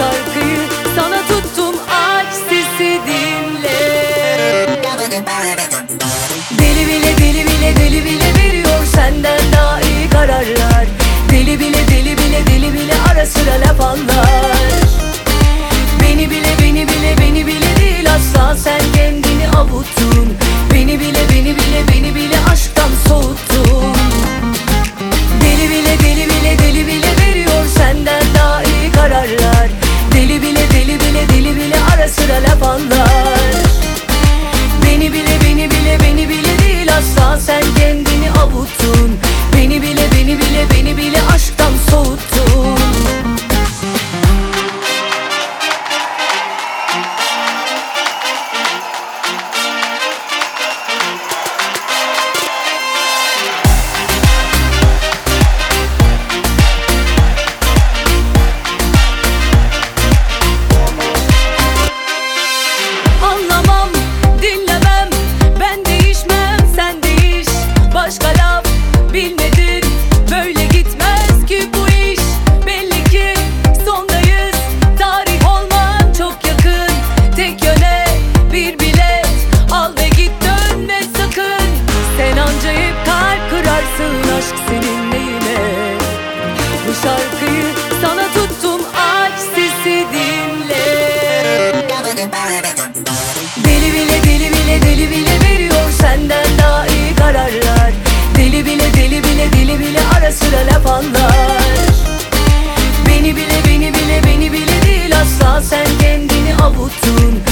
şarkıyı sana tuttum aç sesi dinle. Deli bile deli bile deli bile veriyor senden daha iyi kararlar Anlamam, dinlemem, ben değişmem, sen değiş. Başka laf bilmedin, böyle gitmez ki bu iş. Belli ki sondayız, tarih olman çok yakın. Tek yöne bir bilet, al ve git dönme sakın. Sen anca hep kalp kırarsın aşk senin Bu şarkıyı sana tuttum aç sesi dinle. Deli sıra laf anlar Beni bile beni bile beni bile değil asla sen kendini avuttun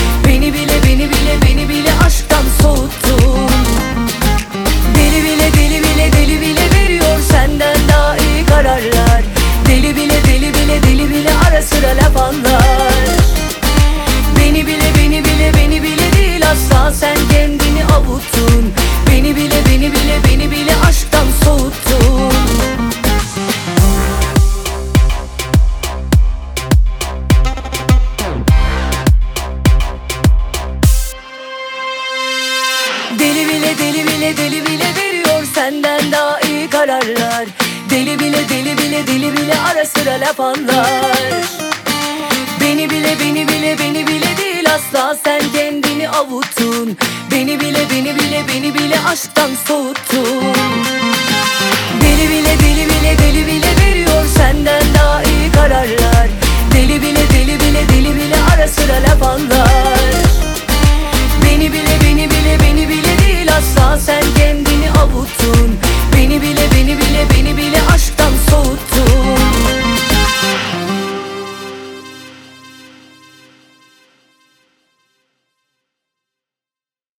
Senden daha iyi kararlar. Deli bile deli bile deli bile ara sıra laf anlar. Beni bile beni bile beni bile değil asla sen kendini avutun. Beni bile beni bile beni bile aşktan soğuttun. Deli bile deli bile deli bile veriyor senden daha iyi karar.